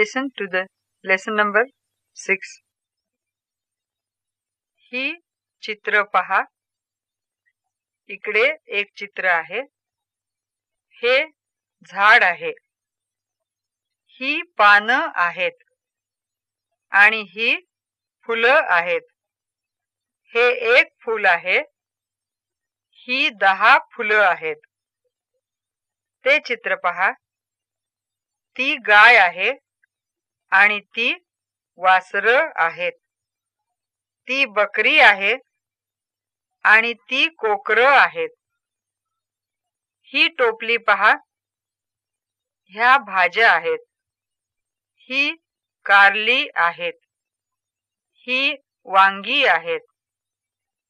Listen to the lesson number 6. ही चित्र पहा. इकडे एक चित्र आहे. हे झाड आहे. ही पानं आहेत. आणि ही फुलं आहेत. हे एक फूल आहे. ही दहा फुलं आहेत. ते चित्र पहा. ती गाय आहे. आणि ती वासर आहेत. ती बकरी आहे आणि ती कोकर आहेत. ही टोपली पहा. ह्या भाज्या आहेत. ही कारली आहेत. ही वांगी आहेत.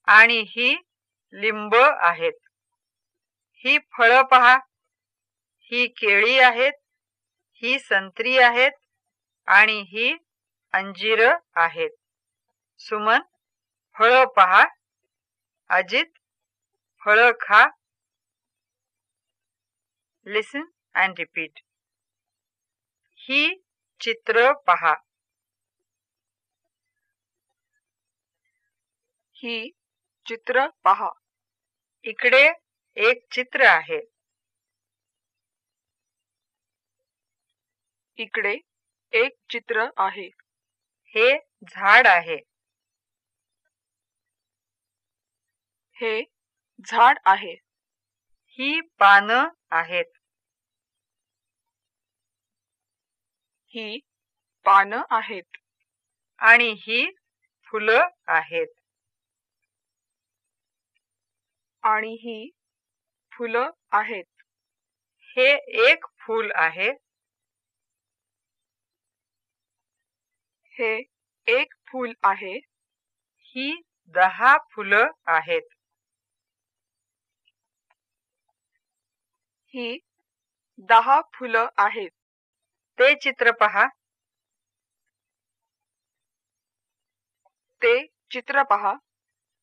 आणि ही लिंब आहेत. ही फळं पहा. ही केळी आहेत. ही संत्री आहेत. आणि ही अंजीर आहेत. सुमन फळ पहा. अजित फळ खा. लिसन अँड रिपीट ही चित्र पहा. ही चित्र पहा. इकडे एक चित्र आहे. इकडे एक चित्र आहे. हे झाड आहे. हे झाड आहे. ही पानं आहेत. ही पानं आहेत. आणि ही फुलं आहेत. आणि ही फुलं आहेत. हे एक फूल आहे. हे एक फूल आहे. ही दहा फुलं आहेत. ही दहा फुलं आहेत. ते चित्र पहा. ते चित्र पहा.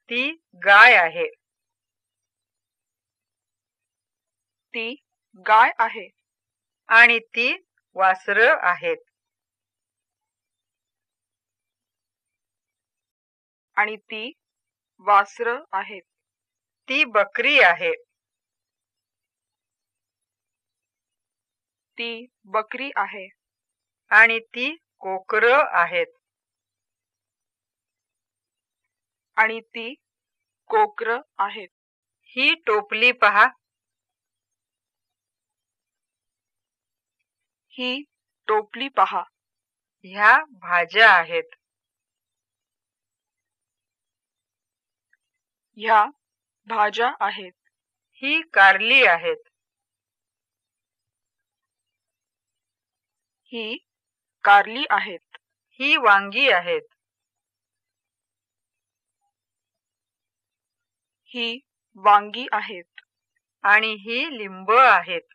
ती गाय आहे. ती गाय आहे. आणि ती वासर आहेत. आणि ती वासर आहेत. ती बकरी आहे. ती बकरी आहे. आणि ती कोकर आहेत. आणि ती कोकर आहेत. ही टोपली पहा. ही टोपली पहा. ह्या भाज्या आहेत. ह्या भाज्या आहेत. ही कारली आहेत. ही कारली आहेत. ही वांगी आहेत. ही वांगी आहेत. आणि ही लिंब आहेत.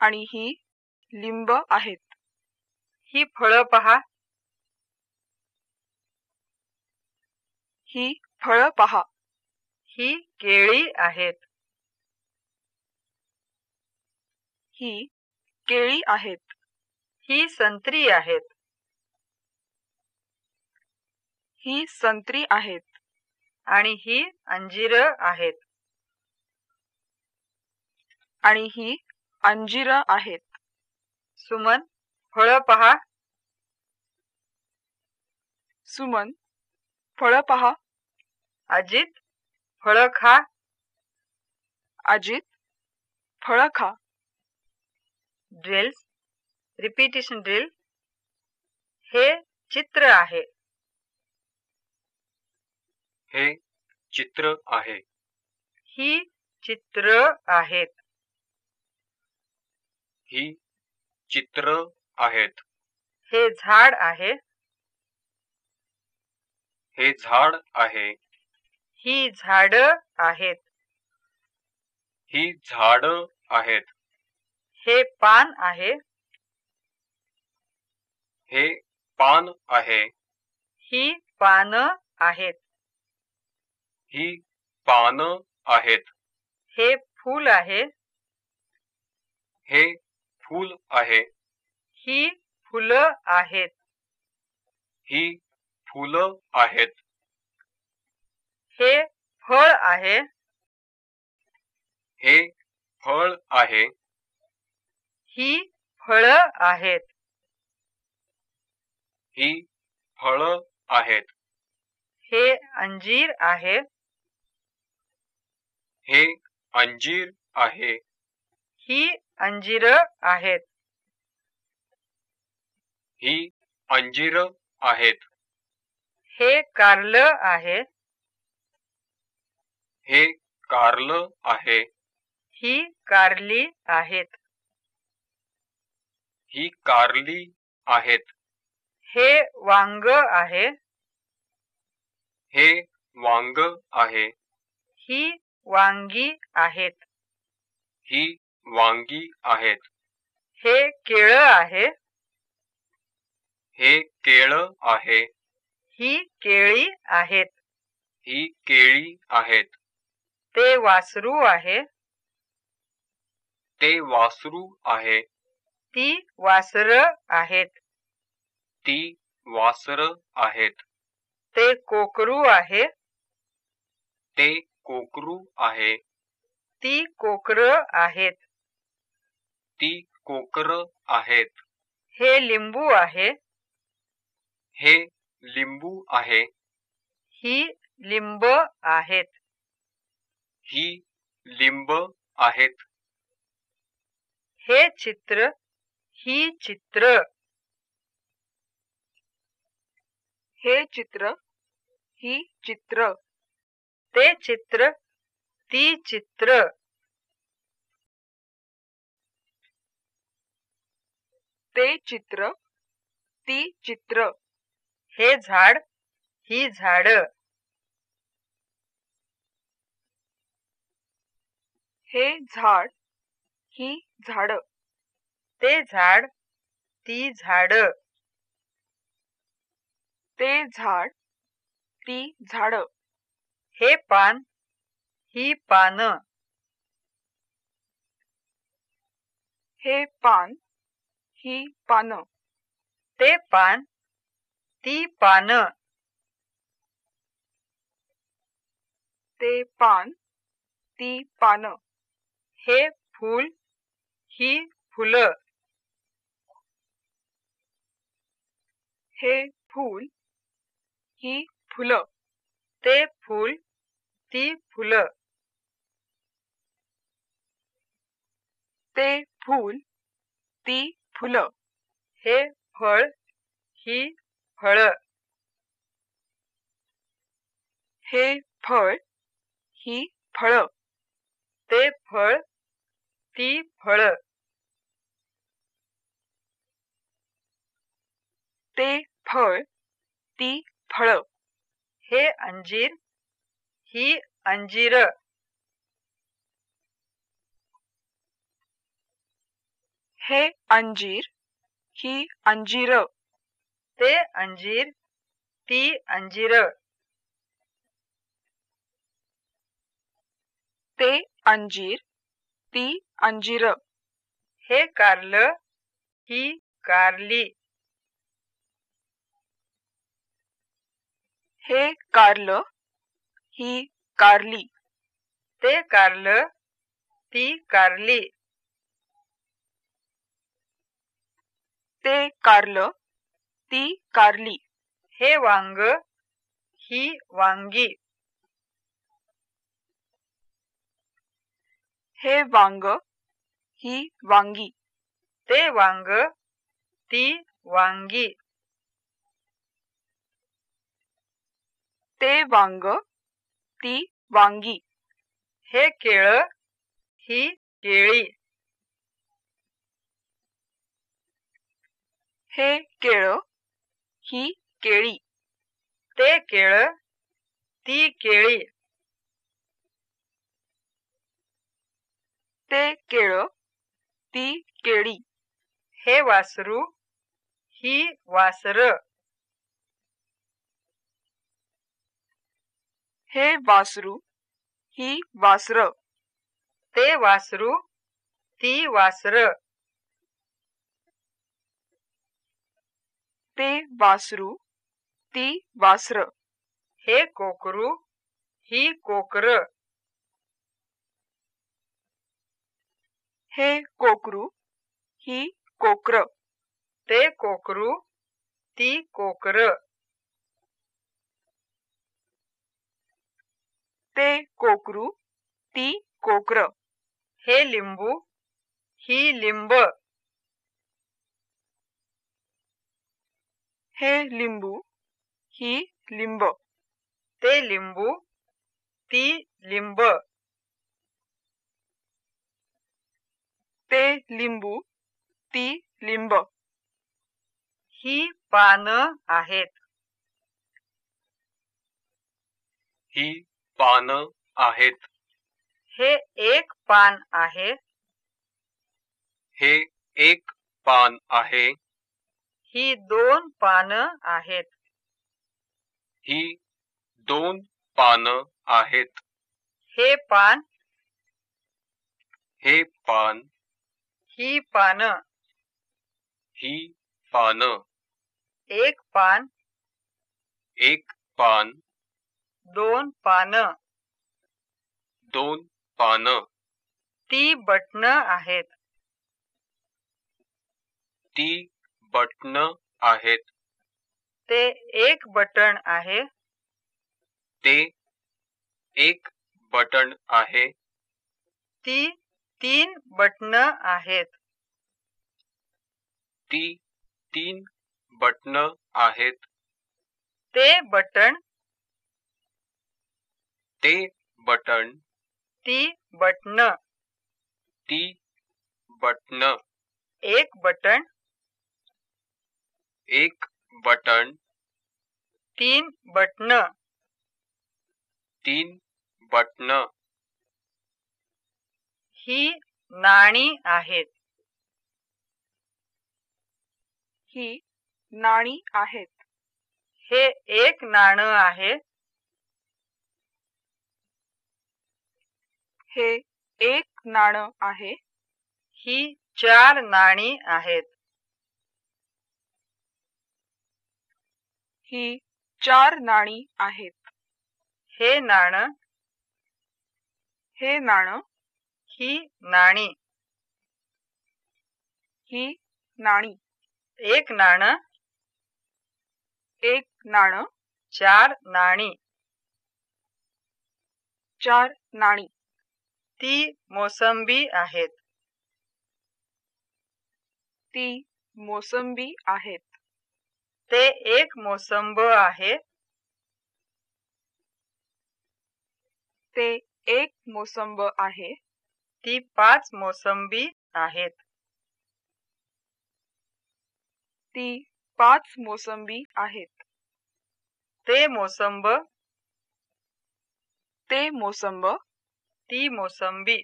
आणि ही लिंब आहेत. ही फळं पहा. ही फळं पहा. ही केळी आहेत. ही केळी आहेत. ही संत्री आहेत. ही संत्री आहेत आणि ही अंजीर आहेत. आणि ही अंजीर आहेत. सुमन फळ पहा. सुमन फळ पहा. अजित फळ खा. अजित फळ खा. ड्रिल्स रिपीटेशन ड्रिल हे चित्र आहे. हे चित्र आहे. ही चित्र आहेत. ही चित्र आहेत. हे झाड आहे हे झाड आहे. ही झाड आहेत. ही झाड आहेत. हे पान आहे. हे पान आहे. ही पान आहेत. ही पान आहेत. हे फूल आहे. हे फूल आहे. ही फुलं आहेत. ही फुलं आहेत. हे फळ आहे. हे फळ आहे. ही फळं आहेत. ही फळं आहेत. हे अंजीर आहे. हे अंजीर आहे. ही अंजीर आहेत. ही अंजीर आहेत. हे कारलं आहे. हे कारलं आहे. ही कारली आहेत. ही कारली आहेत. हे वांग आहे. हे वांग आहे. ही वांगी आहेत. ही वांगी आहेत. हे केळं आहे. हे केळ आहे. ही केळी आहेत. ही केळी आहेत. ते वासरू आहे. ते वासरू आहे. ती वासर आहेत. ती वासर आहेत. ते कोकरू आहे. ते कोकरू आहे. ती कोकर आहेत. ती कोकर आहेत. हे लिंबू आहे. हे लिंबू आहे. ही लिंब आहेत. ही लिंब आहेत. हे चित्र ही चित्र. हे चित्र ही चित्र. ते चित्र ती चित्र. ते चित्र ती चित्र. हे झाड ही झाड. हे झाड ही झाड. ते झाड ती झाड. ते झाड ती झाड. हे पान ही पान. हे पान ही पान. ते पान ती पान. ते पान, ती पान. हे फूल, ही फुलं. हे फूल, ही फुलं. ते फूल, ती फुलं. ते फूल, ती फुलं. हे फळ, ही फळ. हे फळ ही फळ. ते फळ ती फळ. ते फळ ती फळ. हे अंजीर ही अंजीर. हे अंजीर ही अंजीर. ते अंजीर ती अंजीर. ते अंजीर ती अंजीर. हे कारलं ही कारली. हे कारलं ही कारली. ते कारलं ती कारली. ते कारलं ती कारली. हे वांग ही वांगी. हे वांग ही वांगी. ते वांग ती वांगी. ते वांग ती वांगी. हे केळ ही केळी. हे केळ ही केळी. ते केळ ती केळी. ते केळ ती केळी. हे वासरू ही वासर. हे वासरू ही वासर. ते वासरू ती वासर. ते वासरू, ती वासर. हे कोकरू, ही कोकर. हे कोकरू, ही कोकर. ते कोकरू, ती कोकर. ते कोकरू, ती कोकर. हे लिंबू, ही लिंब. हे लिंबू ही लिंब. ते लिंबू ती लिंब. ते लिंबू ती लिंब. ही पान आहेत. ही पान आहेत. हे एक पान आहे. हे एक पान आहे. ही दोन पान आहेत. ही दोन पान आहेत. हे पान हे पान ही पान. ही पान. एक पान एक पान दोन पान. दोन पान. ती बटन आहेत. ती बटन आहेत. ते एक बटण आहे. ते एक बटन आहे. ती तीन बटन आहेत. ती तीन बटन आहेत. ते बटण ते बटन. ती बटन. ती बटन. एक बटण एक बटन। तीन बटन। तीन बटन। ही नाणी आहेत। ही नाणी आहेत। हे एक नाण आहे। हे एक नाण आहे। ही चार नाणी आहेत। ही चार नाणी आहेत. हे नाण हे नाण ही नाणी. ही नाणी. एक नाण एक नाण. चार नाणी. चार नाणी. ती मोसंबी आहेत. ती मोसंबी आहेत. ते एक मोसंब आहे. ते एक मोसंब आहे. ती पाच मोसंबी आहेत. ती पाच मोसंबी आहेत. ते मोसंब ते मोसंब ती मोसंबी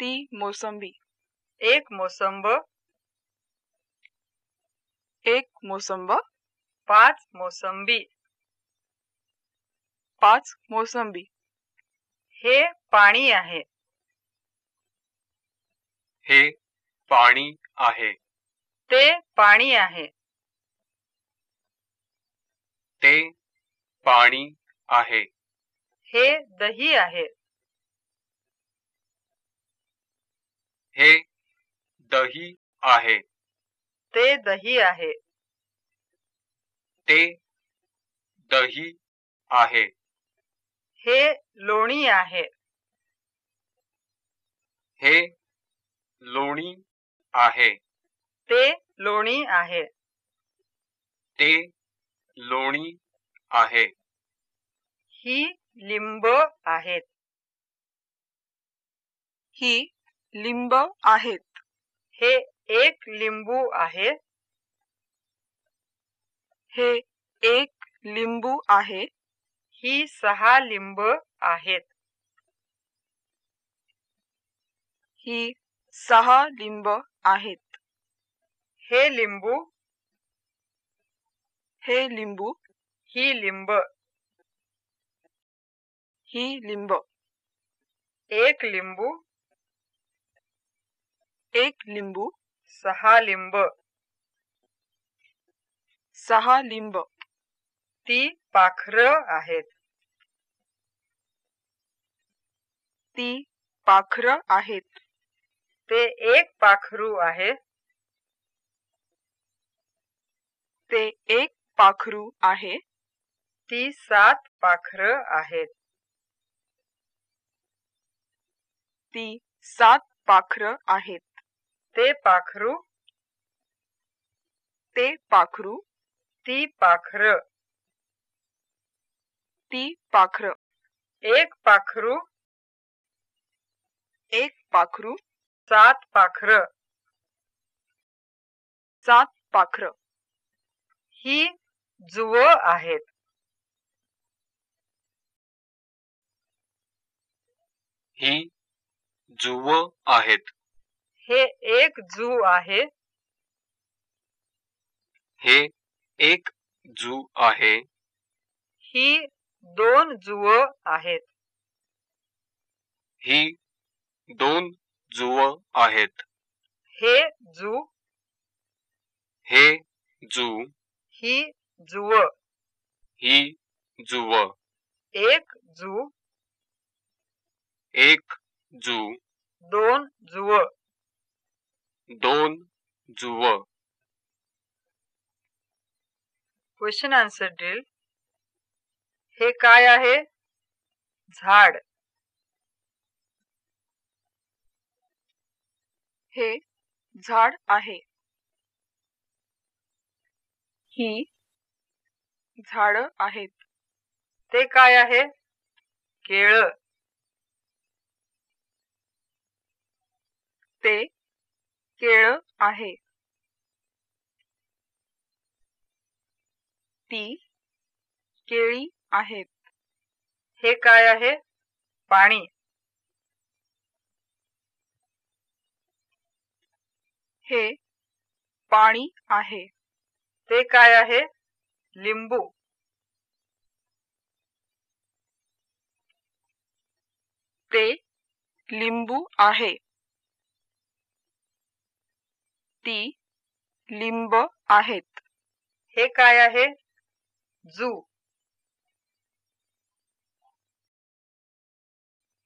ती मोसंबी. एक मोसंब एक मोसंब पाच मोसंबी. पाच मोसंबी. हे पाणी आहे. हे पाणी आहे. ते पाणी आहे. ते पाणी आहे. हे दही आहे. हे दही आहे. ते दही आहे. ते दही आहे. हे लोणी आहे. हे लोणी आहे. ते लोणी आहे. ते लोणी आहे. ही लिंब आहेत. ही लिंब आहेत. हे एक लिंबू आहे. हे एक लिंबू आहे. ही सहा लिंब आहेत. ही सहा लिंब आहेत. हे लिंबू हे लिंबू ही लिंब. ही लिंब. एक लिंबू एक लिंबू सहा लिंब. सहा लिंब. ती पाखर आहेत. ती पाखर आहेत. ते एक पाखरू आहे. ते एक पाखरू आहे. ती सात पाखर आहेत. ती सात पाखर आहेत. ते पाखरू. ते पाखरू. ती पाखर. ती पाखर. एक पाखरू. एक पाखरू. सात पाखर. सात पाखर. ही जुव आहेत. ही जुव आहेत. हे एक जू आहे. हे एक जू आहे. ही दोन जुव आहेत. ही दोन जुव आहेत. हे जू. हे जू. ही जुव. ही जुव. एक जू. एक जू. दोन जुव. दोन जुव. क्वेश्चन आन्सर ड्रिल हे काय आहे? झाड. हे झाड आहे. ही झाड आहेत. ते काय आहे? केळ. ते केळ आहे. ती केळी आहेत. हे काय आहे? पाणी. हे पाणी आहे. ते काय आहे? लिंबू. ते लिंबू आहे. ती लिंब आहेत. हे काय आहे? जू.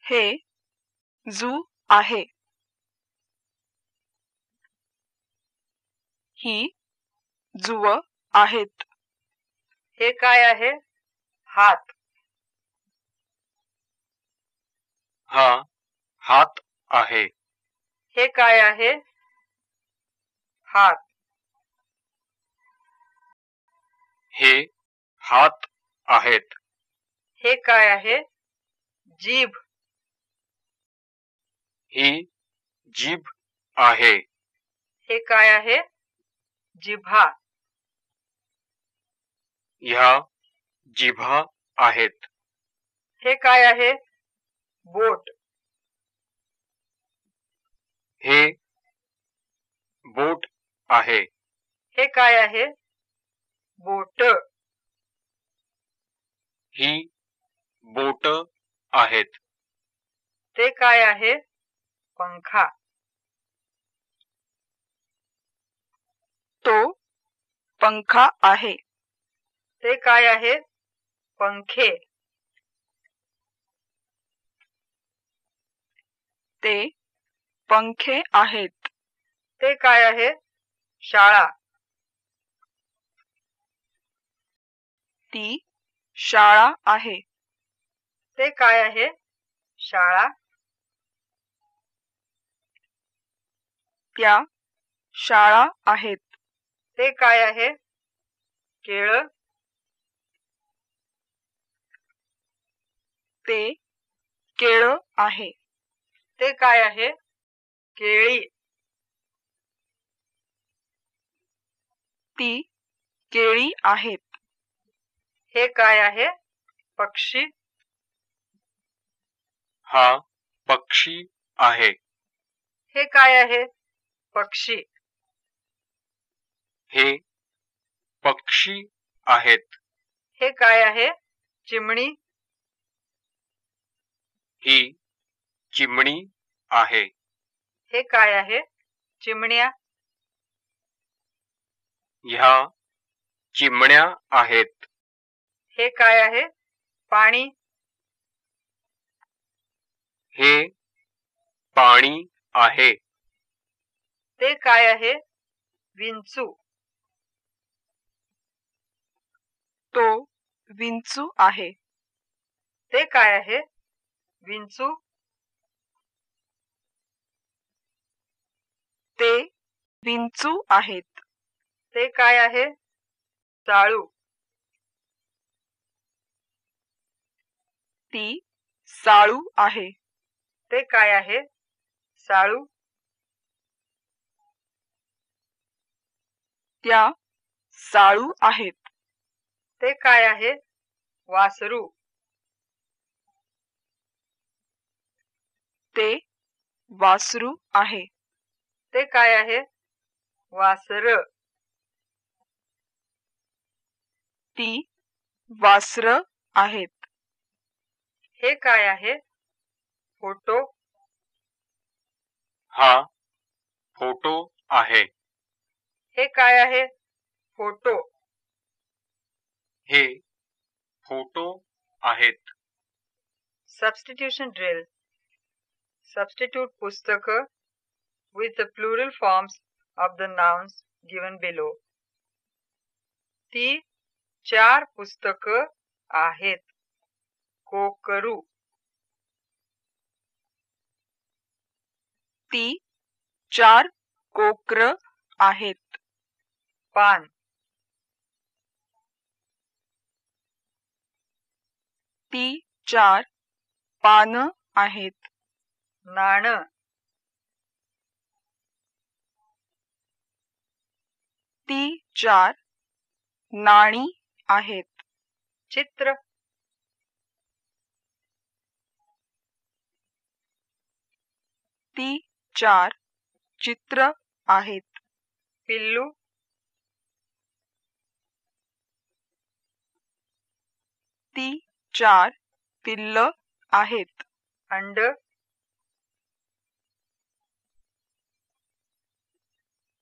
हे जू आहे. ही जुव आहेत. हे काय आहे? हात. हा हात आहे. हे काय आहे? हात हे हात आहेत। हे काय आहे? जीभ। ही जीभ आहे। हे काय आहे? जिभा। ह्या जिभा आहेत। हे काय आहे? बोट। हे बोट आहे. हे काय आहे? बोट. ही बोट आहेत. ते काय आहे? पंखा. तो पंखा आहे. ते काय आहे? पंखे. ते पंखे आहेत. ते काय आहे? शाळा. ती शाळा आहे. ते काय आहे? शाळा. त्या शाळा आहेत. ते काय आहे? केळ. ते केळ आहे. ते काय आहे? केळी. ती केळी आहेत. हे काय आहे? पक्षी? हा पक्षी आहे. हे काय आहे? पक्षी. हे पक्षी आहेत. हे काय आहे? चिमणी. ही चिमणी आहे. हे काय आहे? चिमण्या. ह्या चिमण्या आहेत. हे काय आहे? पाणी? हे पाणी आहे. ते काय आहे? विंचू. तो विंचू आहे. ते काय आहे? विंचू. ते विंचू आहेत. ते काय आहे? चाळू. ती साळू आहे. ते काय आहे? साळू. त्या साळू आहेत. ते काय आहे? वासरू. ते वासरू आहे. ते काय आहे? वासर. ती वासर आहेत. हे काय आहे? फोटो? हा फोटो आहे. हे काय आहे? फोटो. हे फोटो आहेत. सबस्टिट्यूशन ड्रिल सबस्टिट्यूट पुस्तक with the plural forms of the nouns given below ती चार पुस्तक आहेत. कोकरू. ती चार कोकर आहेत. पान. ती चार पान आहेत. नाण. ती चार नाणी आहेत. चित्र. ती चार चित्र आहेत. पिल्लू. ती चार पिल्ल आहेत. अंड.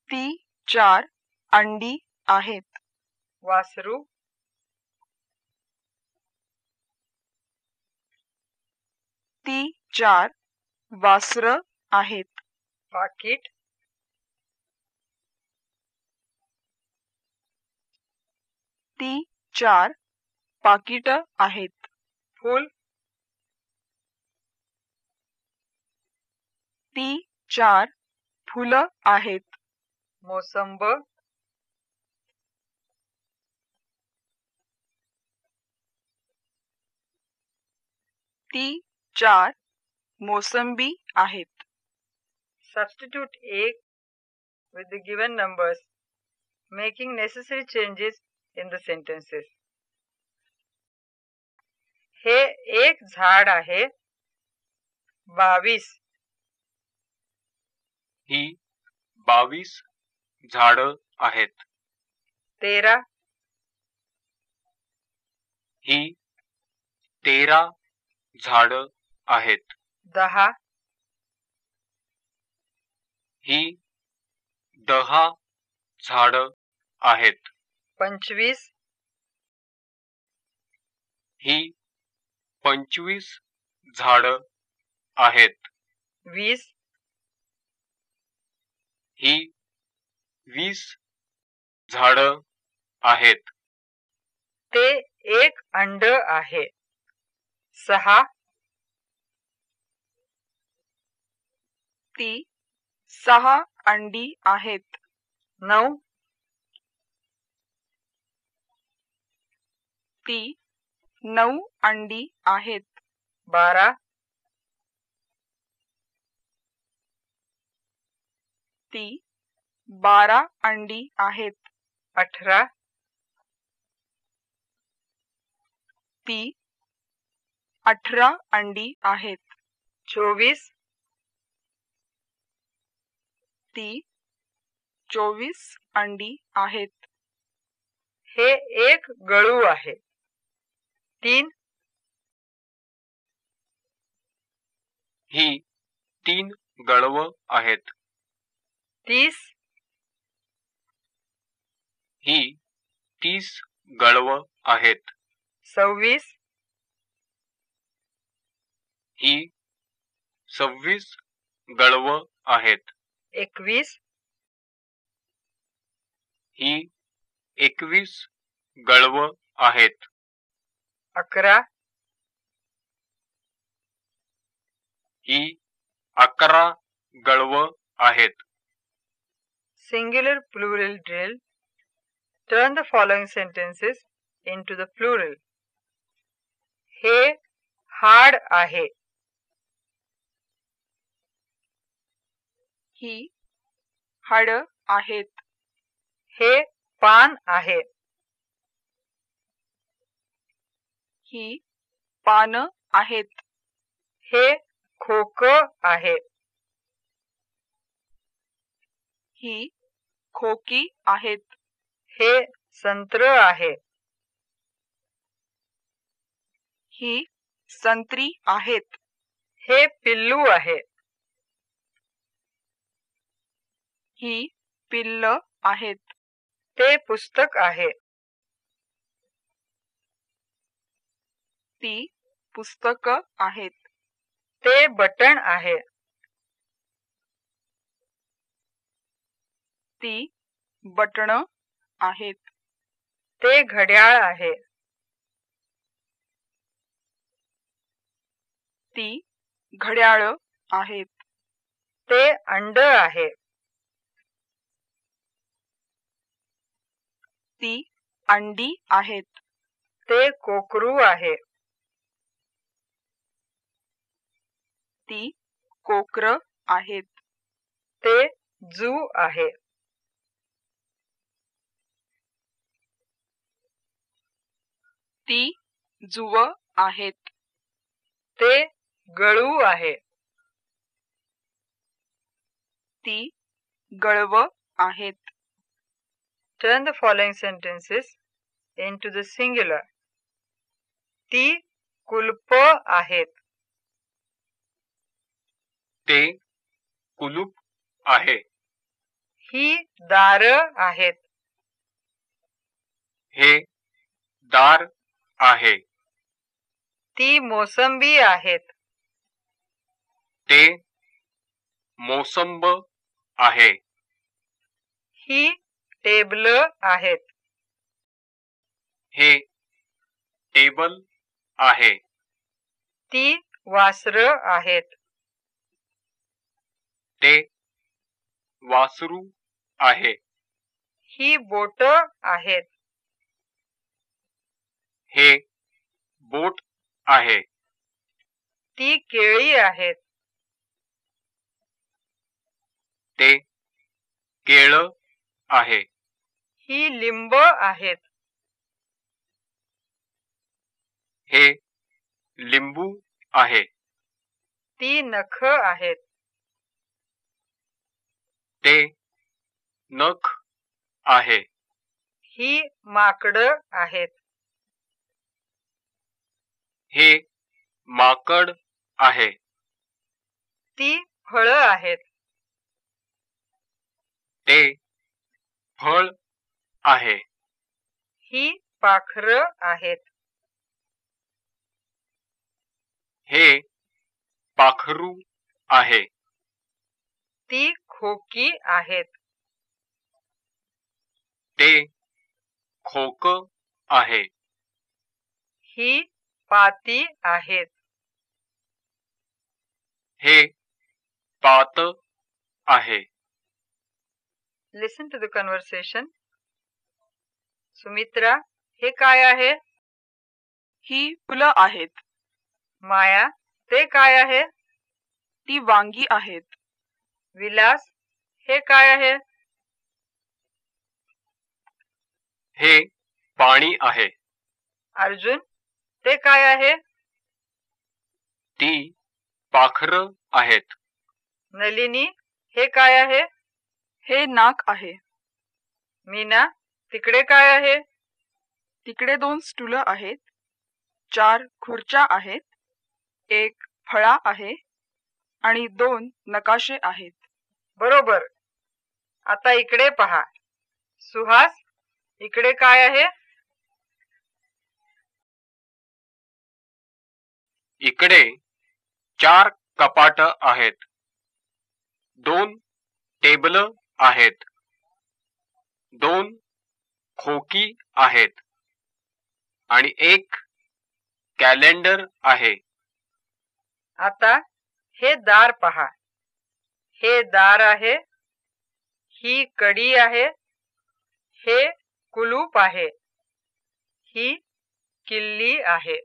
ती चार अंडी आहेत. वासरू. ती चार वासर आहेत. पाकिट ती चार पाकिट आहेत. फूल. ती चार फुलं आहेत. मोसंब. ती चार मोसंबी आहेत. सबस्टिट्यूट एक with the given number making necessary changes in the sentences हे एक झाड आहे. बावीस. ही बावीस झाड आहेत. तेरा. ही तेरा झाड आहेत. दहा. ही दहा झाड आहेत. पंचवीस. ही पंचवीस झाड आहेत. वीस. ही वीस झाड आहेत. ते एक अंड आहे. सहा. ती सहा अंडी आहेत. नऊ. ती नऊ अंडी आहेत. बारा. ती बारा अंडी आहेत. अठरा. ती अठरा अंडी आहेत. चोवीस. ती चोवीस अंडी आहेत. हे एक गळू आहे. तीन ही तीन गळव आहेत. तीस ही तीस गळव आहेत. सव्वीस ही सव्वीस गळव आहेत. एकवीस. ही एकवीस गळव आहेत. अकरा. ही अकरा गळव आहेत. Singular plural drill turn the following sentences into the plural हे हार्ड आहे. ही हाड आहेत. हे पान आहे. ही पान आहेत. हे खोक आहे. ही खोकी आहेत. हे संत्र आहे. ही संत्री आहेत. हे पिल्लू आहे. ही पिल्ल आहेत. ते पुस्तक आहे. ती पुस्तक आहेत. ते बटण आहे. ती बटण आहेत. ते घड्याळ आहे. ती घड्याळ आहेत. ते अंड आहे. ती अंडी आहेत. ते कोकरू आहे. ती कोकर आहेत. ते जू आहे. ती जुव आहेत. ते गळू आहे. ती गळव आहेत. Turn the following sentences into the singular. ती कुलप आहेत ते कुलूप आहे ही दार आहेत हे दार आहे ती मोसंबी आहेत ते मोसंब आहे ही टेबल आहेत. हे टेबल आहे. ती वासर आहेत. ते वासरू आहे. ही बोट आहेत. हे बोट आहे. ती केळी आहेत. ते केळ आहे. ही लिंब आहेत. हे लिंबू आहे. ती नख आहेत. ते नख आहे. ही माकड आहेत. हे माकड आहे. ती फळ आहेत. ते फळ आहे. ही पाखर आहेत. हे पाखरू आहे. ती खोकी आहेत. ते खोक आहे. ही पाती आहेत. हे पात आहे. Listen to the conversation Sumitra हे काय आहे? ही फुलं आहेत. माया ते काय आहे? ती वांगी आहेत. विलास हे काय आहे? हे पाणी आहे. अर्जुन ते काय आहे? ती पाखर आहेत. नलिनी हे काय आहे? हे नाक आहे. मीना तिकडे काय आहे? तिकडे दोन स्टूल आहेत. चार खुर्च्या आहेत. एक फळा आहे आणि दोन नकाशे आहेत. बरोबर. आता इकडे पहा. सुहास इकडे काय आहे? इकडे चार कपाट आहेत. दोन टेबल आहेत. दोन खोकी आहेत. आणि एक कॅलेंडर आहे. आता हे दार पहा. हे दार आहे ही कडी आहे हे कुलूप आहे ही किल्ली आहे.